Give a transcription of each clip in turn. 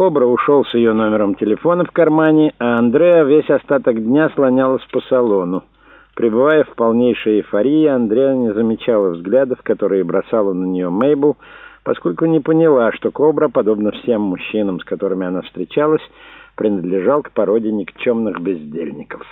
Кобра ушел с ее номером телефона в кармане, а Андреа весь остаток дня слонялась по салону. Пребывая в полнейшей эйфории, Андреа не замечала взглядов, которые бросала на нее Мейбл, поскольку не поняла, что Кобра, подобно всем мужчинам, с которыми она встречалась, принадлежал к породе никчемных бездельников.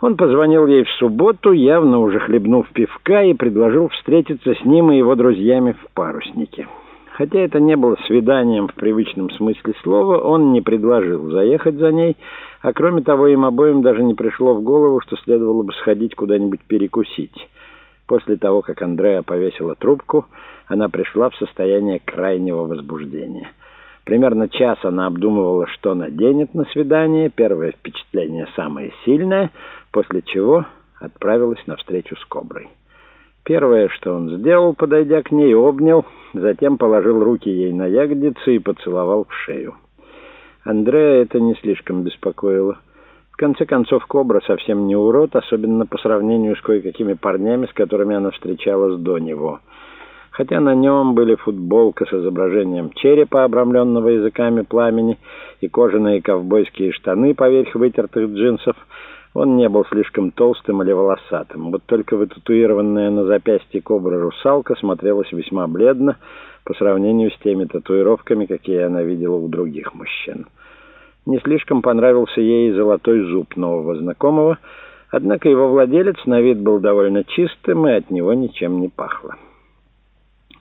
Он позвонил ей в субботу, явно уже хлебнув пивка, и предложил встретиться с ним и его друзьями в паруснике. Хотя это не было свиданием в привычном смысле слова, он не предложил заехать за ней, а кроме того, им обоим даже не пришло в голову, что следовало бы сходить куда-нибудь перекусить. После того, как Андреа повесила трубку, она пришла в состояние крайнего возбуждения. Примерно час она обдумывала, что наденет на свидание, первое впечатление самое сильное, после чего отправилась на встречу с Коброй. Первое, что он сделал, подойдя к ней, обнял, затем положил руки ей на ягодицы и поцеловал в шею. Андрея это не слишком беспокоило. В конце концов, Кобра совсем не урод, особенно по сравнению с кое-какими парнями, с которыми она встречалась до него. Хотя на нем были футболка с изображением черепа, обрамленного языками пламени, и кожаные ковбойские штаны поверх вытертых джинсов, он не был слишком толстым или волосатым. Вот только вытатуированная на запястье кобра русалка смотрелась весьма бледно по сравнению с теми татуировками, какие она видела у других мужчин. Не слишком понравился ей золотой зуб нового знакомого, однако его владелец на вид был довольно чистым, и от него ничем не пахло.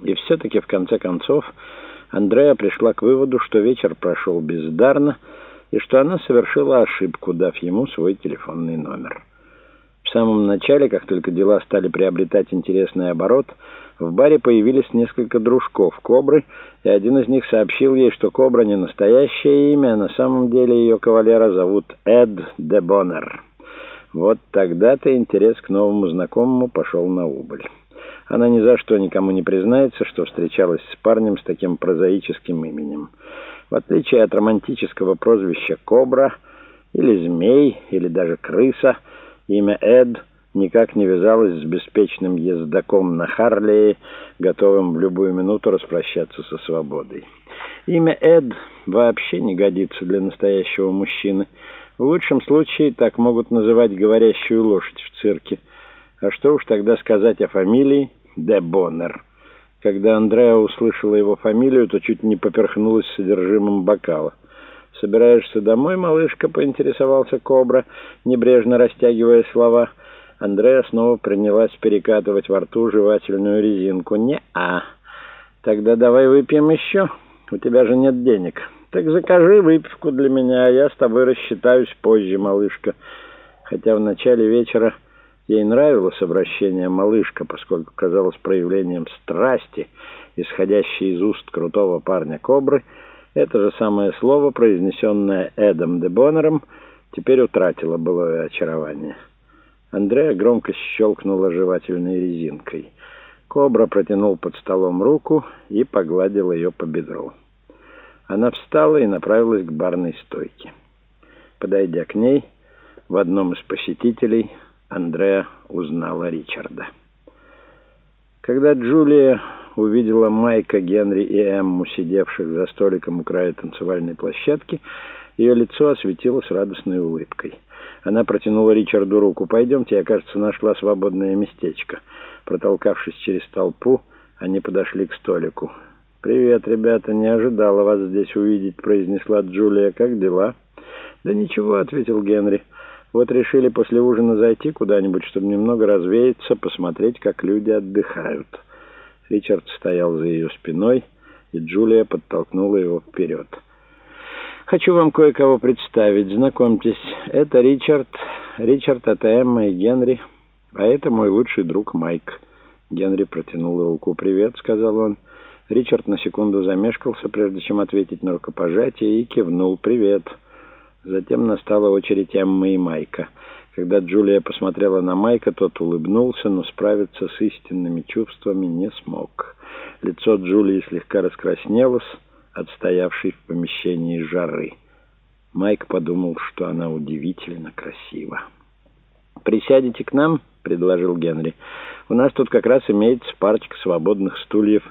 И все-таки, в конце концов, Андрея пришла к выводу, что вечер прошел бездарно, и что она совершила ошибку, дав ему свой телефонный номер. В самом начале, как только дела стали приобретать интересный оборот, в баре появились несколько дружков Кобры, и один из них сообщил ей, что Кобра не настоящее имя, а на самом деле ее кавалера зовут Эд де Боннер. Вот тогда-то интерес к новому знакомому пошел на убыль. Она ни за что никому не признается, что встречалась с парнем с таким прозаическим именем. В отличие от романтического прозвища «Кобра» или «Змей» или даже «Крыса», имя Эд никак не вязалось с беспечным ездаком на Харлее, готовым в любую минуту распрощаться со свободой. Имя Эд вообще не годится для настоящего мужчины. В лучшем случае так могут называть говорящую лошадь в цирке. А что уж тогда сказать о фамилии Де Боннер? Когда Андреа услышала его фамилию, то чуть не поперхнулась содержимым бокала. «Собираешься домой, малышка?» — поинтересовался Кобра, небрежно растягивая слова. Андреа снова принялась перекатывать во рту жевательную резинку. «Не-а. Тогда давай выпьем еще. У тебя же нет денег. Так закажи выпивку для меня, а я с тобой рассчитаюсь позже, малышка». Хотя в начале вечера... Ей нравилось обращение «малышка», поскольку казалось проявлением страсти, исходящей из уст крутого парня Кобры. Это же самое слово, произнесенное Эдом де Боннером, теперь утратило былое очарование. Андрея громко щелкнула жевательной резинкой. Кобра протянул под столом руку и погладил ее по бедру. Она встала и направилась к барной стойке. Подойдя к ней, в одном из посетителей Андреа узнала Ричарда. Когда Джулия увидела Майка, Генри и Эмму, сидевших за столиком у края танцевальной площадки, ее лицо осветилось радостной улыбкой. Она протянула Ричарду руку. «Пойдемте, я, кажется, нашла свободное местечко». Протолкавшись через толпу, они подошли к столику. «Привет, ребята, не ожидала вас здесь увидеть», — произнесла Джулия. «Как дела?» «Да ничего», — ответил Генри. Вот решили после ужина зайти куда-нибудь, чтобы немного развеяться, посмотреть, как люди отдыхают. Ричард стоял за ее спиной, и Джулия подтолкнула его вперед. «Хочу вам кое-кого представить. Знакомьтесь, это Ричард. Ричард — это Эмма и Генри, а это мой лучший друг Майк». Генри протянул руку. «Привет», — сказал он. Ричард на секунду замешкался, прежде чем ответить на рукопожатие, и кивнул. «Привет». Затем настала очередь Эммы и Майка. Когда Джулия посмотрела на Майка, тот улыбнулся, но справиться с истинными чувствами не смог. Лицо Джулии слегка раскраснелось от стоявшей в помещении жары. Майк подумал, что она удивительно красива. «Присядете к нам?» — предложил Генри. «У нас тут как раз имеется парочка свободных стульев».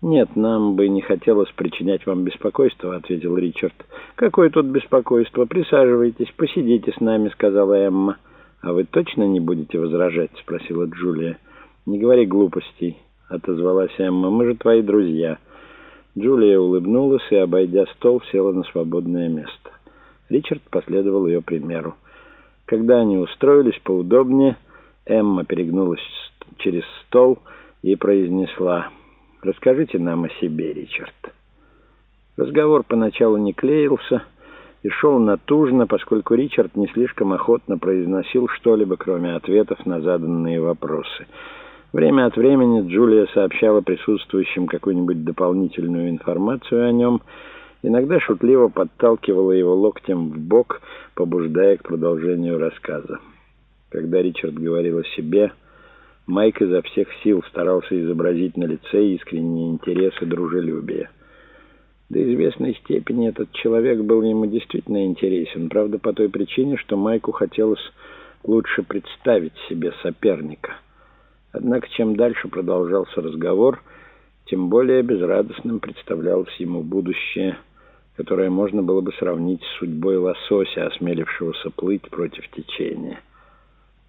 «Нет, нам бы не хотелось причинять вам беспокойство», — ответил Ричард. «Какое тут беспокойство? Присаживайтесь, посидите с нами», — сказала Эмма. «А вы точно не будете возражать?» — спросила Джулия. «Не говори глупостей», — отозвалась Эмма. «Мы же твои друзья». Джулия улыбнулась и, обойдя стол, села на свободное место. Ричард последовал ее примеру. Когда они устроились поудобнее, Эмма перегнулась через стол и произнесла «Расскажите нам о себе, Ричард». Разговор поначалу не клеился и шел натужно, поскольку Ричард не слишком охотно произносил что-либо, кроме ответов на заданные вопросы. Время от времени Джулия сообщала присутствующим какую-нибудь дополнительную информацию о нем, иногда шутливо подталкивала его локтем в бок, побуждая к продолжению рассказа. Когда Ричард говорил о себе, Майк изо всех сил старался изобразить на лице искренний интерес и дружелюбие. До известной степени этот человек был ему действительно интересен, правда, по той причине, что Майку хотелось лучше представить себе соперника. Однако, чем дальше продолжался разговор, тем более безрадостным представлялось ему будущее, которое можно было бы сравнить с судьбой лосося, осмелившегося плыть против течения.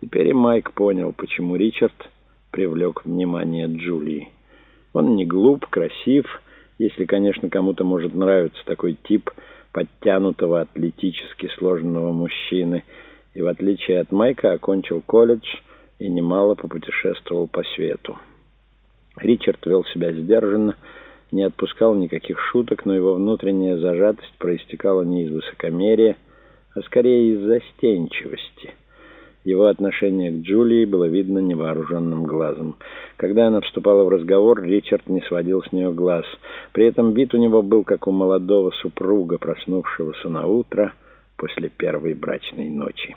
Теперь и Майк понял, почему Ричард привлек внимание Джулии. Он не глуп, красив, если, конечно, кому-то может нравиться такой тип подтянутого, атлетически сложенного мужчины, и, в отличие от Майка, окончил колледж и немало попутешествовал по свету. Ричард вел себя сдержанно, не отпускал никаких шуток, но его внутренняя зажатость проистекала не из высокомерия, а скорее из застенчивости — его отношение к Джулии было видно невооруженным глазом. Когда она вступала в разговор, Ричард не сводил с нее глаз. При этом вид у него был, как у молодого супруга, проснувшегося на утро после первой брачной ночи.